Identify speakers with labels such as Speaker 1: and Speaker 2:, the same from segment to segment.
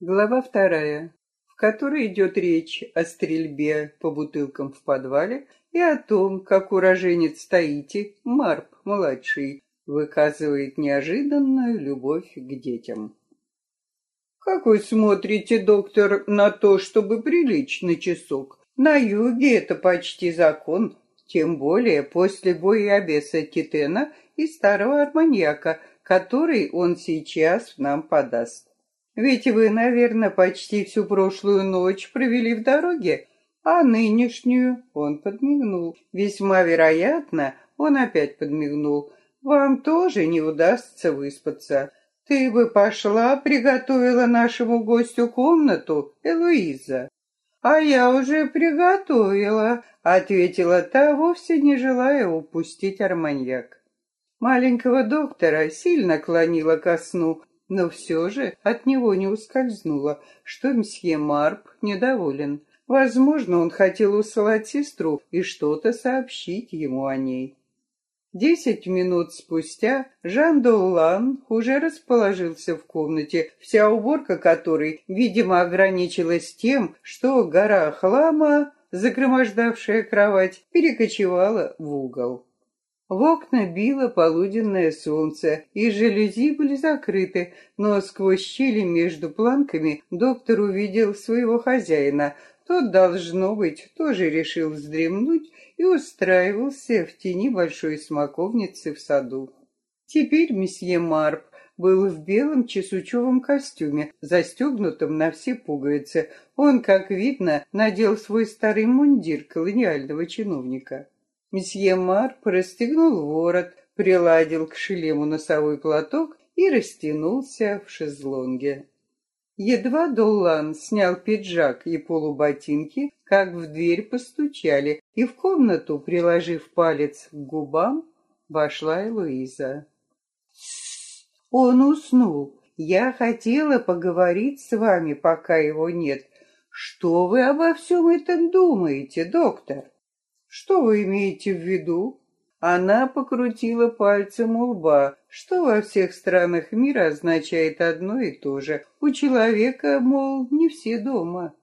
Speaker 1: Глава вторая, в которой идет речь о стрельбе по бутылкам в подвале и о том, как уроженец Таити, Марп-младший, выказывает неожиданную любовь к детям. «Как вы смотрите, доктор, на то, чтобы прилечь на часок? На юге это почти закон, тем более после боя Титена и старого арманьяка, который он сейчас нам подаст. Ведь вы, наверное, почти всю прошлую ночь провели в дороге, а нынешнюю он подмигнул. Весьма вероятно, он опять подмигнул. Вам тоже не удастся выспаться. Ты бы пошла, приготовила нашему гостю комнату, Элуиза. А я уже приготовила, ответила та, вовсе не желая упустить арманьяк. Маленького доктора сильно клонила ко сну, но все же от него не ускользнуло, что мсье Марп недоволен. Возможно, он хотел усылать сестру и что-то сообщить ему о ней. Десять минут спустя Жан Доулан уже расположился в комнате, вся уборка которой, видимо, ограничилась тем, что гора хлама, загромождавшая кровать, перекочевала в угол. В окна било полуденное солнце, и жалюзи были закрыты, но сквозь щели между планками доктор увидел своего хозяина. Тот, должно быть, тоже решил вздремнуть и устраивался в тени большой смоковницы в саду. Теперь месье Марп был в белом чесучевом костюме, застегнутом на все пуговицы. Он, как видно, надел свой старый мундир колониального чиновника. Месье Марп расстегнул ворот, приладил к шлему носовой платок и растянулся в шезлонге. Едва Доллан снял пиджак и полуботинки, как в дверь постучали, и в комнату, приложив палец к губам, вошла Элуиза. «Он уснул. Я хотела поговорить с вами, пока его нет. Что вы обо всем этом думаете, доктор?» Что вы имеете в виду? Она покрутила пальцем у лба, что во всех странах мира означает одно и то же. У человека, мол, не все дома.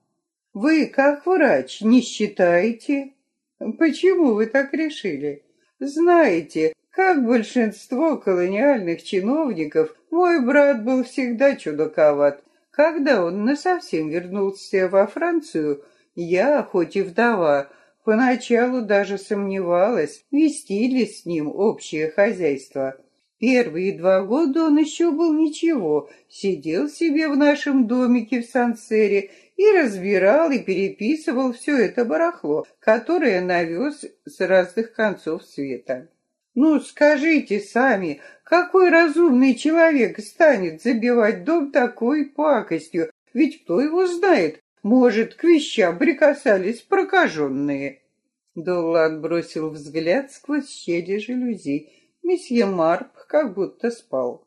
Speaker 1: Вы, как врач, не считаете? Почему вы так решили? Знаете, как большинство колониальных чиновников, мой брат был всегда чудаковат. Когда он насовсем вернулся во Францию, я, хоть и вдова, Поначалу даже сомневалась, вести ли с ним общее хозяйство. Первые два года он еще был ничего, сидел себе в нашем домике в Сансере и разбирал и переписывал все это барахло, которое навез с разных концов света. Ну, скажите сами, какой разумный человек станет забивать дом такой пакостью? Ведь кто его знает, может, к вещам прикасались прокаженные. Доллан бросил взгляд сквозь щели жалюзи. Месье Марп как будто спал.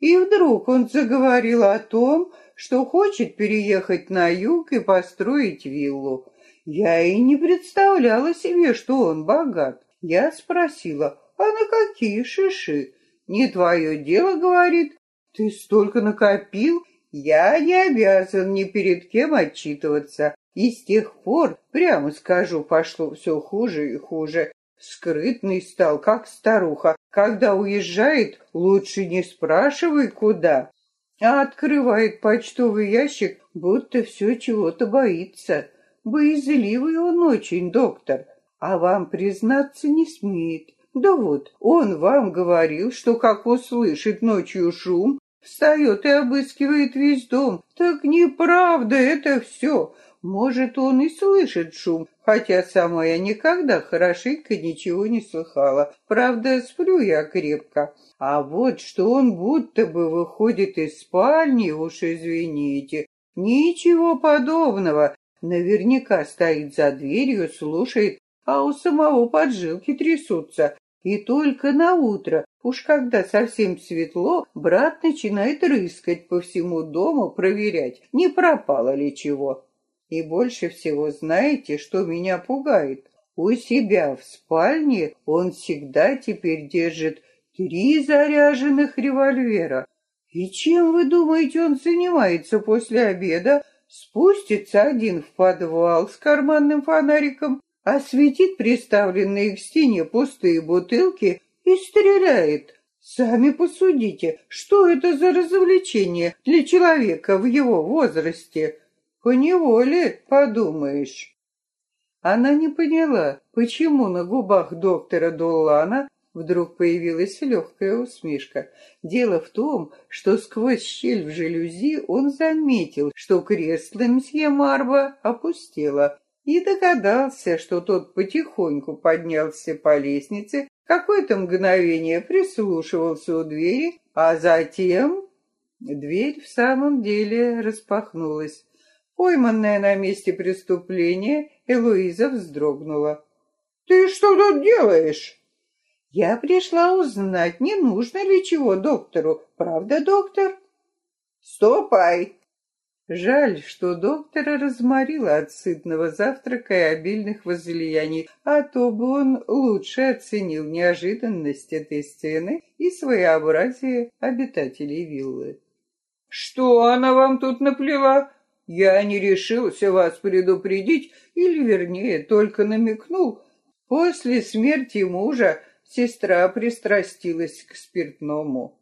Speaker 1: И вдруг он заговорил о том, что хочет переехать на юг и построить виллу. Я и не представляла себе, что он богат. Я спросила, а на какие шиши? Не твое дело, говорит. Ты столько накопил, я не обязан ни перед кем отчитываться. И с тех пор, прямо скажу, пошло все хуже и хуже. Скрытный стал, как старуха. Когда уезжает, лучше не спрашивай, куда. А открывает почтовый ящик, будто все чего-то боится. Боязливый он очень, доктор. А вам признаться не смеет. Да вот, он вам говорил, что как услышит ночью шум, Встает и обыскивает весь дом. Так неправда это все. Может, он и слышит шум, хотя сама я никогда хорошенько ничего не слыхала. Правда, сплю я крепко. А вот что он будто бы выходит из спальни, уж извините. Ничего подобного. Наверняка стоит за дверью, слушает, а у самого поджилки трясутся. И только на утро, уж когда совсем светло, брат начинает рыскать по всему дому, проверять, не пропало ли чего. И больше всего знаете, что меня пугает? У себя в спальне он всегда теперь держит три заряженных револьвера. И чем, вы думаете, он занимается после обеда? Спустится один в подвал с карманным фонариком, осветит приставленные к стене пустые бутылки и стреляет. Сами посудите, что это за развлечение для человека в его возрасте? Поневоле подумаешь. Она не поняла, почему на губах доктора Доллана вдруг появилась легкая усмешка. Дело в том, что сквозь щель в жалюзи он заметил, что кресло мсье Марба опустело, и догадался, что тот потихоньку поднялся по лестнице, какое-то мгновение прислушивался у двери, а затем дверь в самом деле распахнулась. Пойманная на месте преступления, Элуиза вздрогнула. «Ты что тут делаешь?» «Я пришла узнать, не нужно ли чего доктору. Правда, доктор?» «Ступай!» Жаль, что доктора разморило от сытного завтрака и обильных возлияний, а то бы он лучше оценил неожиданность этой сцены и своеобразие обитателей виллы. «Что она вам тут наплела?» Я не решился вас предупредить, или, вернее, только намекнул. После смерти мужа сестра пристрастилась к спиртному.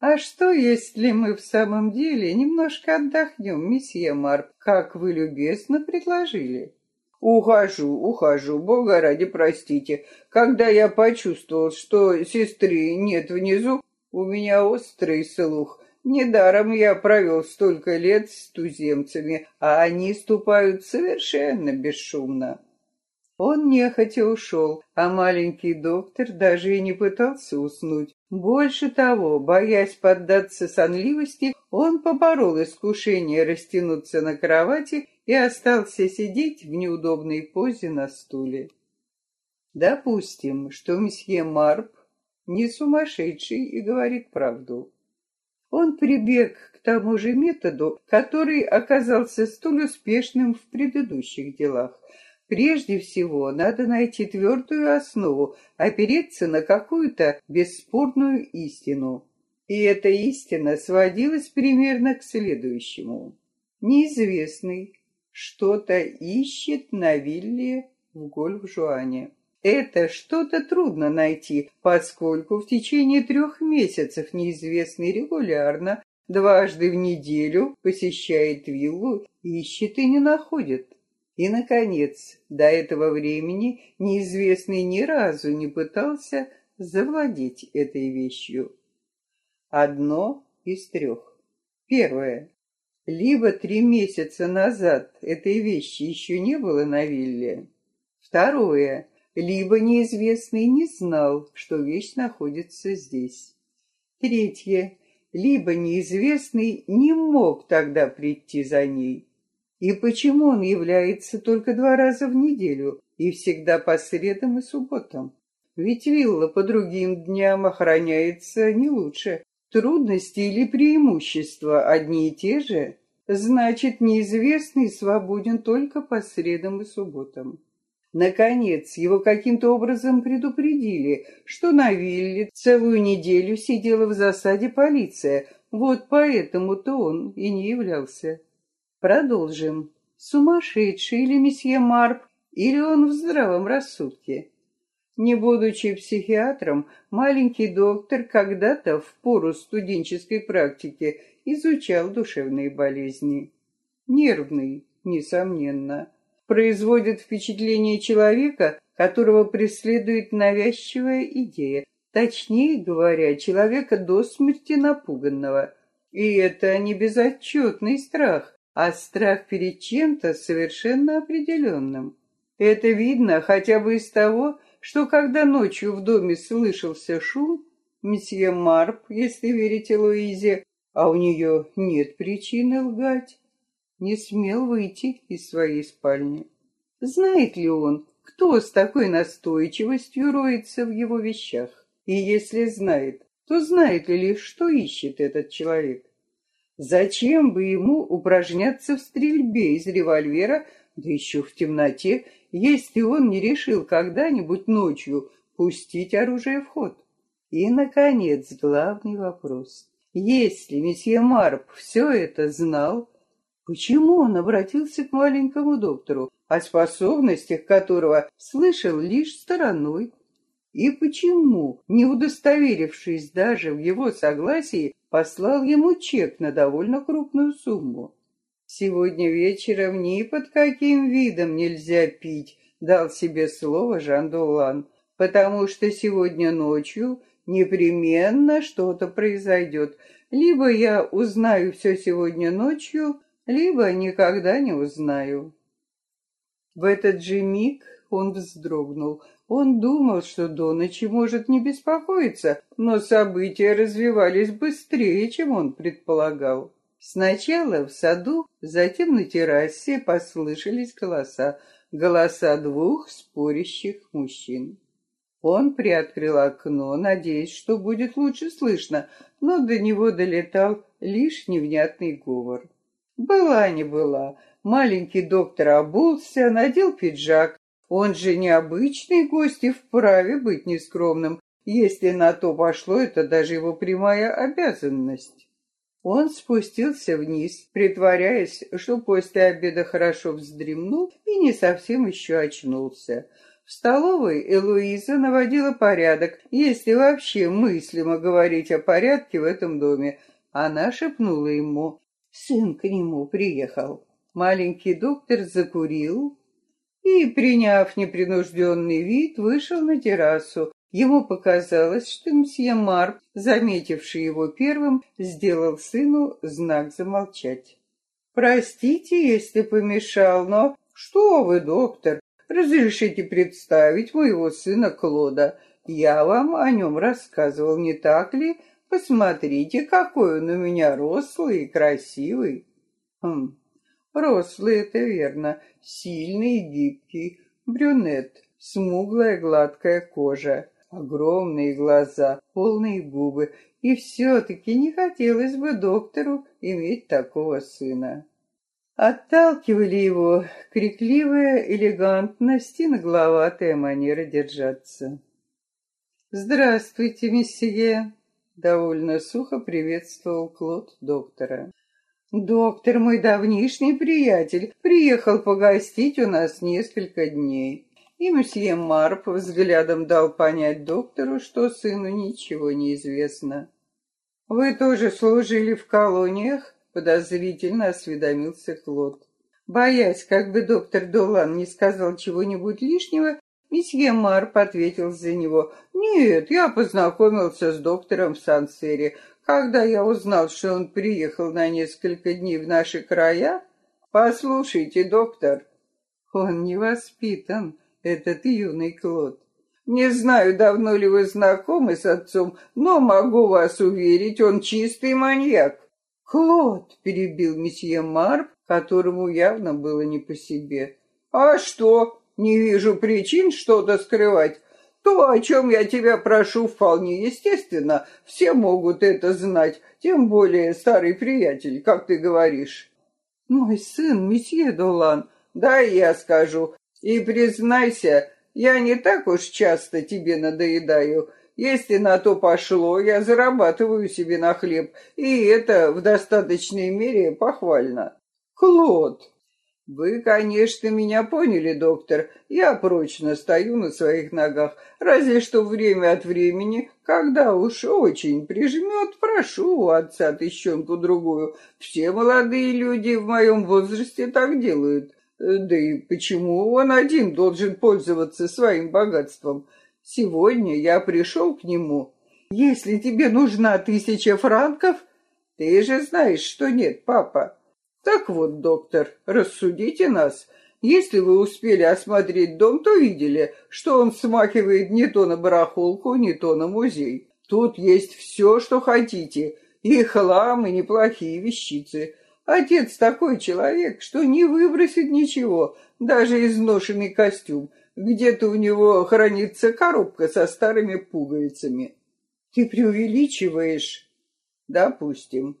Speaker 1: «А что, если мы в самом деле немножко отдохнем, месье Марк, как вы любезно предложили?» «Ухожу, ухожу, бога ради, простите. Когда я почувствовал, что сестры нет внизу, у меня острый слух, Недаром я провел столько лет с туземцами, а они ступают совершенно бесшумно. Он нехотя ушел, а маленький доктор даже и не пытался уснуть. Больше того, боясь поддаться сонливости, он поборол искушение растянуться на кровати и остался сидеть в неудобной позе на стуле. Допустим, что месье Марп не сумасшедший и говорит правду. Он прибег к тому же методу, который оказался столь успешным в предыдущих делах. Прежде всего, надо найти твердую основу, опереться на какую-то бесспорную истину. И эта истина сводилась примерно к следующему. Неизвестный что-то ищет на вилле в Гольф-Жуане. Это что-то трудно найти, поскольку в течение трех месяцев неизвестный регулярно, дважды в неделю посещает виллу, ищет и не находит. И, наконец, до этого времени неизвестный ни разу не пытался завладеть этой вещью. Одно из трех. Первое. Либо три месяца назад этой вещи еще не было на вилле. Второе либо неизвестный не знал, что вещь находится здесь. Третье. Либо неизвестный не мог тогда прийти за ней. И почему он является только два раза в неделю и всегда по средам и субботам? Ведь вилла по другим дням охраняется не лучше. Трудности или преимущества одни и те же. Значит, неизвестный свободен только по средам и субботам. Наконец, его каким-то образом предупредили, что на вилле целую неделю сидела в засаде полиция, вот поэтому-то он и не являлся. Продолжим. Сумасшедший или месье Марп, или он в здравом рассудке? Не будучи психиатром, маленький доктор когда-то в пору студенческой практики изучал душевные болезни. Нервный, несомненно производит впечатление человека, которого преследует навязчивая идея, точнее говоря, человека до смерти напуганного. И это не безотчетный страх, а страх перед чем-то совершенно определенным. Это видно хотя бы из того, что когда ночью в доме слышался шум, месье Марп, если верите Луизе, а у нее нет причины лгать, не смел выйти из своей спальни. Знает ли он, кто с такой настойчивостью роется в его вещах? И если знает, то знает ли, что ищет этот человек? Зачем бы ему упражняться в стрельбе из револьвера, да еще в темноте, если он не решил когда-нибудь ночью пустить оружие в ход? И, наконец, главный вопрос. Если месье Марп все это знал, почему он обратился к маленькому доктору, о способностях которого слышал лишь стороной? И почему, не удостоверившись даже в его согласии, послал ему чек на довольно крупную сумму? Сегодня вечером ни под каким видом нельзя пить, дал себе слово Жан Дулан, потому что сегодня ночью непременно что-то произойдет. Либо я узнаю все сегодня ночью, либо никогда не узнаю. В этот же миг он вздрогнул. Он думал, что до ночи может не беспокоиться, но события развивались быстрее, чем он предполагал. Сначала в саду, затем на террасе послышались голоса, голоса двух спорящих мужчин. Он приоткрыл окно, надеясь, что будет лучше слышно, но до него долетал лишь невнятный говор. Была не была. Маленький доктор обулся, надел пиджак. Он же необычный гость и вправе быть нескромным. Если на то пошло, это даже его прямая обязанность. Он спустился вниз, притворяясь, что после обеда хорошо вздремнул и не совсем еще очнулся. В столовой Элуиза наводила порядок, если вообще мыслимо говорить о порядке в этом доме. Она шепнула ему, сын к нему приехал. Маленький доктор закурил и, приняв непринужденный вид, вышел на террасу, Ему показалось, что мсье Марк, заметивший его первым, сделал сыну знак замолчать. «Простите, если помешал, но...» «Что вы, доктор, разрешите представить моего сына Клода. Я вам о нем рассказывал, не так ли? Посмотрите, какой он у меня рослый и красивый». «Хм, рослый, это верно, сильный и гибкий, брюнет, смуглая гладкая кожа» огромные глаза, полные губы, и все-таки не хотелось бы доктору иметь такого сына. Отталкивали его крикливая элегантность и нагловатая манера держаться. «Здравствуйте, месье!» — довольно сухо приветствовал Клод доктора. «Доктор, мой давнишний приятель, приехал погостить у нас несколько дней. И месье Марп взглядом дал понять доктору, что сыну ничего не известно. «Вы тоже служили в колониях?» — подозрительно осведомился Клод. Боясь, как бы доктор Долан не сказал чего-нибудь лишнего, месье Марп ответил за него. «Нет, я познакомился с доктором в Сансере. Когда я узнал, что он приехал на несколько дней в наши края...» «Послушайте, доктор, он не воспитан», этот юный Клод. Не знаю, давно ли вы знакомы с отцом, но могу вас уверить, он чистый маньяк. Клод, перебил месье Марп, которому явно было не по себе. А что? Не вижу причин что-то скрывать. То, о чем я тебя прошу, вполне естественно. Все могут это знать, тем более старый приятель, как ты говоришь. Мой сын, месье Долан, да, я скажу, и признайся, я не так уж часто тебе надоедаю. Если на то пошло, я зарабатываю себе на хлеб, и это в достаточной мере похвально. Клод, вы, конечно, меня поняли, доктор. Я прочно стою на своих ногах, разве что время от времени, когда уж очень прижмет, прошу у отца тыщенку другую. Все молодые люди в моем возрасте так делают. Да и почему он один должен пользоваться своим богатством? Сегодня я пришел к нему. Если тебе нужна тысяча франков, ты же знаешь, что нет, папа. Так вот, доктор, рассудите нас. Если вы успели осмотреть дом, то видели, что он смахивает не то на барахолку, не то на музей. Тут есть все, что хотите, и хлам, и неплохие вещицы. Отец такой человек, что не выбросит ничего, даже изношенный костюм. Где-то у него хранится коробка со старыми пуговицами. Ты преувеличиваешь? Допустим.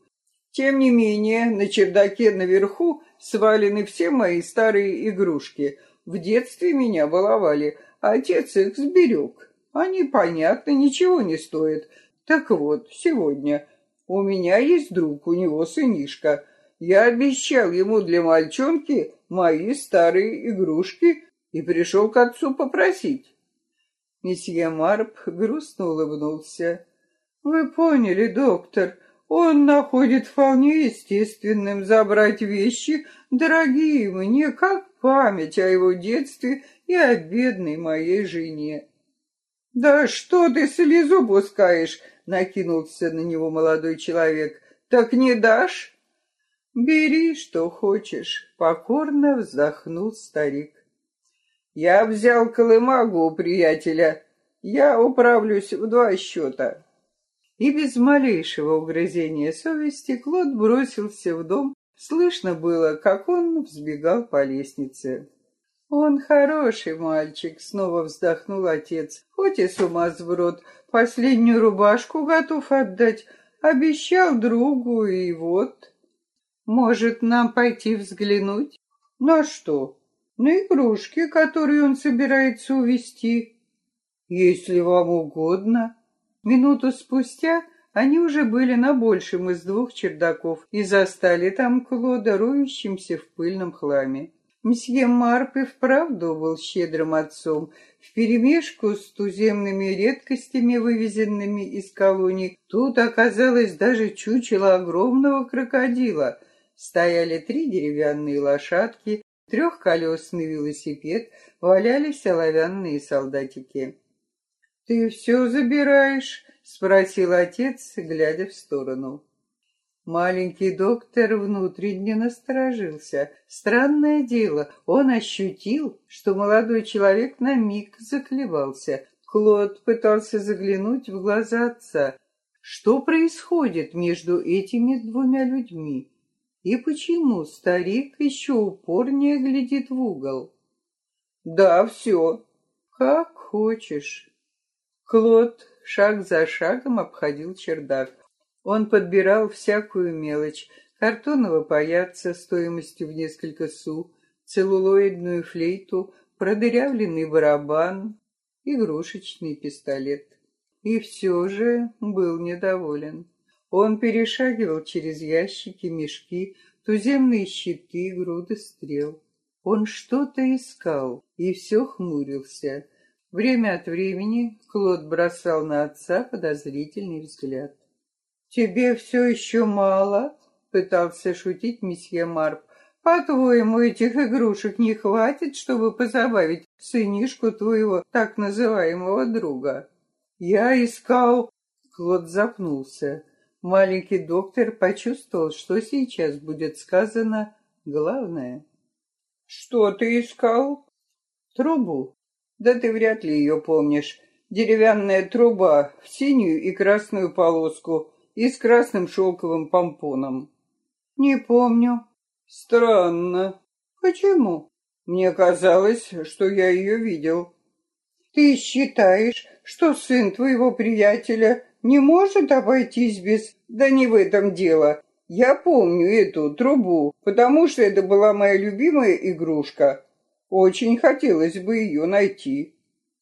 Speaker 1: Тем не менее, на чердаке наверху свалены все мои старые игрушки. В детстве меня баловали, а отец их сберег. Они, понятно, ничего не стоят. Так вот, сегодня У меня есть друг, у него сынишка. Я обещал ему для мальчонки мои старые игрушки и пришел к отцу попросить. Месье Марп грустно улыбнулся. «Вы поняли, доктор, он находит вполне естественным забрать вещи, дорогие мне, как память о его детстве и о бедной моей жене. «Да что ты слезу пускаешь?» — накинулся на него молодой человек. «Так не дашь?» «Бери, что хочешь», — покорно вздохнул старик. «Я взял колымагу у приятеля. Я управлюсь в два счета». И без малейшего угрызения совести Клод бросился в дом. Слышно было, как он взбегал по лестнице. «Он хороший мальчик», — снова вздохнул отец. «Хоть и с ума сброд, последнюю рубашку готов отдать. Обещал другу, и вот...» «Может, нам пойти взглянуть?» «На что?» «На игрушки, которые он собирается увезти». «Если вам угодно». Минуту спустя они уже были на большем из двух чердаков и застали там Клода, роющимся в пыльном хламе. Мсье Марп и вправду был щедрым отцом. Вперемешку с туземными редкостями, вывезенными из колоний, тут оказалось даже чучело огромного крокодила. Стояли три деревянные лошадки, трехколесный велосипед, валялись оловянные солдатики. «Ты все забираешь?» — спросил отец, глядя в сторону. Маленький доктор внутренне насторожился. Странное дело, он ощутил, что молодой человек на миг заколебался. Клод пытался заглянуть в глаза отца. Что происходит между этими двумя людьми? И почему старик еще упорнее глядит в угол? «Да, все. Как хочешь». Клод шаг за шагом обходил чердак. Он подбирал всякую мелочь, картонного паяца стоимостью в несколько су, целлулоидную флейту, продырявленный барабан, игрушечный пистолет. И все же был недоволен. Он перешагивал через ящики, мешки, туземные щиты, груды стрел. Он что-то искал и все хмурился — Время от времени Клод бросал на отца подозрительный взгляд. «Тебе все еще мало?» — пытался шутить месье Марп. «По-твоему, этих игрушек не хватит, чтобы позабавить сынишку твоего так называемого друга?» «Я искал...» Клод запнулся. Маленький доктор почувствовал, что сейчас будет сказано главное. «Что ты искал?» «Трубу», да ты вряд ли ее помнишь. Деревянная труба в синюю и красную полоску и с красным шелковым помпоном. Не помню. Странно. Почему? Мне казалось, что я ее видел. Ты считаешь, что сын твоего приятеля не может обойтись без... Да не в этом дело. Я помню эту трубу, потому что это была моя любимая игрушка. Очень хотелось бы ее найти.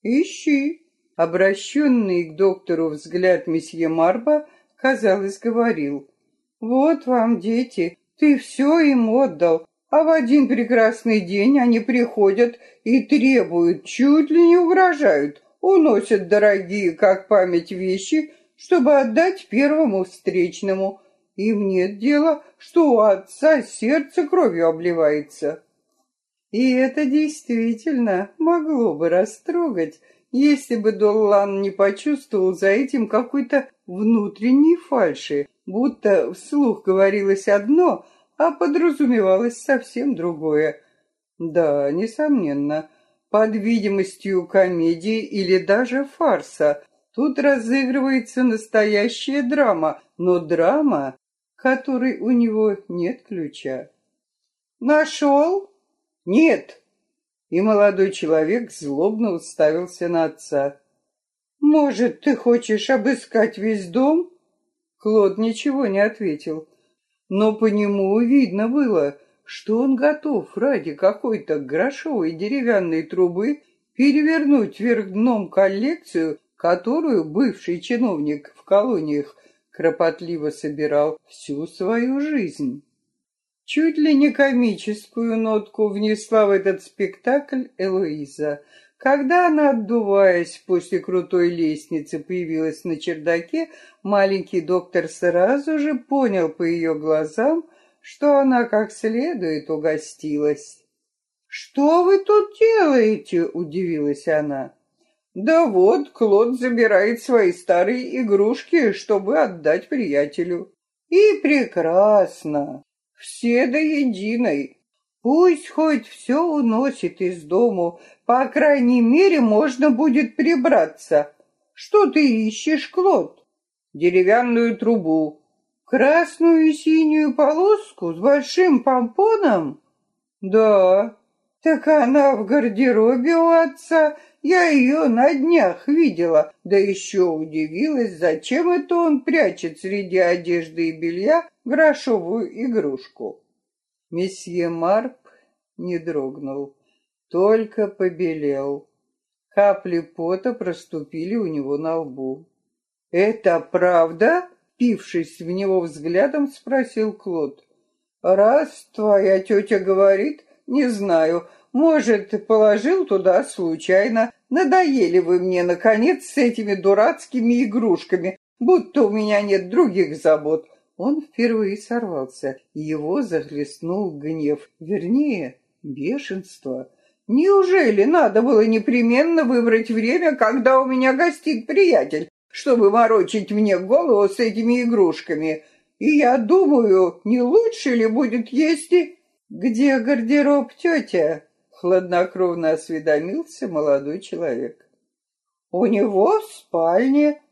Speaker 1: Ищи. Обращенный к доктору взгляд месье Марба, казалось, говорил. Вот вам, дети, ты все им отдал, а в один прекрасный день они приходят и требуют, чуть ли не угрожают, уносят дорогие, как память, вещи, чтобы отдать первому встречному. Им нет дела, что у отца сердце кровью обливается. И это действительно могло бы растрогать, если бы Доллан не почувствовал за этим какой-то внутренней фальши, будто вслух говорилось одно, а подразумевалось совсем другое. Да, несомненно, под видимостью комедии или даже фарса тут разыгрывается настоящая драма, но драма, которой у него нет ключа. «Нашел?» «Нет!» И молодой человек злобно уставился на отца. «Может, ты хочешь обыскать весь дом?» Клод ничего не ответил, но по нему видно было, что он готов ради какой-то грошовой деревянной трубы перевернуть вверх дном коллекцию, которую бывший чиновник в колониях кропотливо собирал всю свою жизнь. Чуть ли не комическую нотку внесла в этот спектакль Элоиза. Когда она, отдуваясь после крутой лестницы, появилась на чердаке, маленький доктор сразу же понял по ее глазам, что она как следует угостилась. «Что вы тут делаете?» — удивилась она. «Да вот, Клод забирает свои старые игрушки, чтобы отдать приятелю». «И прекрасно! Все до единой. Пусть хоть все уносит из дому, по крайней мере, можно будет прибраться. Что ты ищешь, Клод? Деревянную трубу. Красную и синюю полоску с большим помпоном? Да. Так она в гардеробе у отца. Я ее на днях видела, да еще удивилась, зачем это он прячет среди одежды и белья грошовую игрушку. Месье Марп не дрогнул, только побелел. Капли пота проступили у него на лбу. «Это правда?» — пившись в него взглядом, спросил Клод. «Раз твоя тетя говорит, не знаю, может, положил туда случайно. Надоели вы мне, наконец, с этими дурацкими игрушками, будто у меня нет других забот. Он впервые сорвался, его захлестнул гнев, вернее, бешенство. Неужели надо было непременно выбрать время, когда у меня гостит приятель, чтобы морочить мне голову с этими игрушками? И я думаю, не лучше ли будет, если... Где гардероб тетя? Хладнокровно осведомился молодой человек. У него в спальне,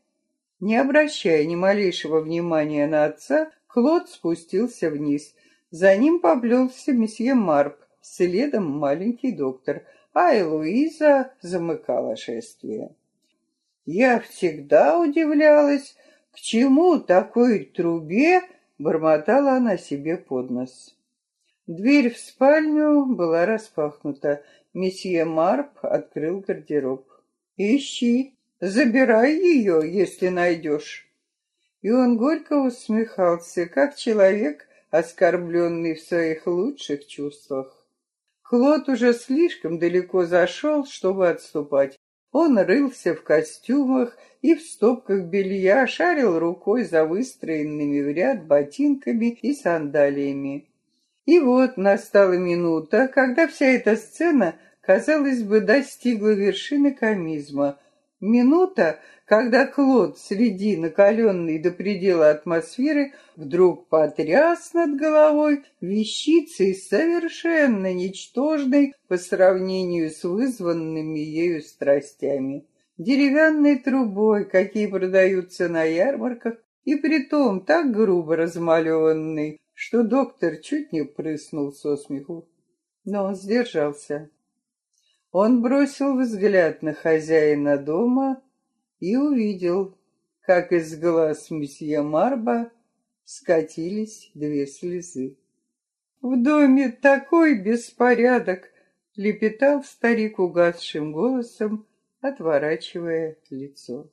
Speaker 1: не обращая ни малейшего внимания на отца, Клод спустился вниз. За ним поплелся месье Марп, следом маленький доктор, а Элуиза замыкала шествие. Я всегда удивлялась, к чему такой трубе бормотала она себе под нос. Дверь в спальню была распахнута. Месье Марп открыл гардероб. «Ищи!» Забирай ее, если найдешь. И он горько усмехался, как человек, оскорбленный в своих лучших чувствах. Клод уже слишком далеко зашел, чтобы отступать. Он рылся в костюмах и в стопках белья, шарил рукой за выстроенными в ряд ботинками и сандалиями. И вот настала минута, когда вся эта сцена, казалось бы, достигла вершины комизма — Минута, когда Клод среди накаленной до предела атмосферы вдруг потряс над головой вещицей совершенно ничтожной по сравнению с вызванными ею страстями. Деревянной трубой, какие продаются на ярмарках, и притом так грубо размалеванный, что доктор чуть не прыснул со смеху. Но он сдержался. Он бросил взгляд на хозяина дома и увидел, как из глаз месье Марба скатились две слезы. «В доме такой беспорядок!» — лепетал старик угасшим голосом, отворачивая лицо.